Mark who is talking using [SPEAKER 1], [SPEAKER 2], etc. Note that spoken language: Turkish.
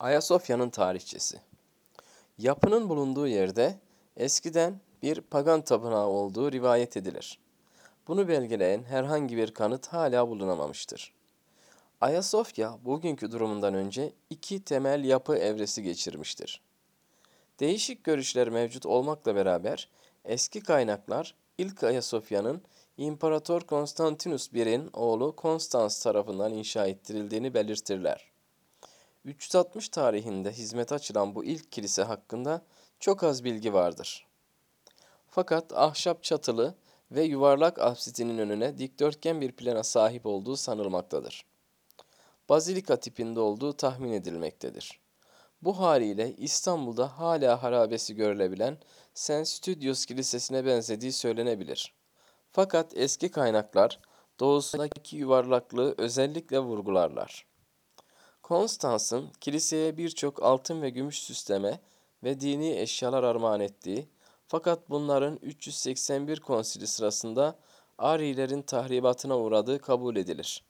[SPEAKER 1] Ayasofya'nın tarihçesi. Yapının bulunduğu yerde eskiden bir pagan tapınağı olduğu rivayet edilir. Bunu belgeleyen herhangi bir kanıt hala bulunamamıştır. Ayasofya bugünkü durumundan önce iki temel yapı evresi geçirmiştir. Değişik görüşler mevcut olmakla beraber eski kaynaklar ilk Ayasofya'nın İmparator Konstantinus I'nin oğlu Konstans tarafından inşa ettirildiğini belirtirler. 360 tarihinde hizmete açılan bu ilk kilise hakkında çok az bilgi vardır. Fakat ahşap çatılı ve yuvarlak apsitinin önüne dikdörtgen bir plana sahip olduğu sanılmaktadır. Bazilika tipinde olduğu tahmin edilmektedir. Bu haliyle İstanbul'da hala harabesi görülebilen St. Stüdyos Kilisesi'ne benzediği söylenebilir. Fakat eski kaynaklar doğusundaki yuvarlaklığı özellikle vurgularlar. Konstans'ın kiliseye birçok altın ve gümüş süsleme ve dini eşyalar armağan ettiği fakat bunların 381 konsili sırasında Arilerin tahribatına uğradığı kabul edilir.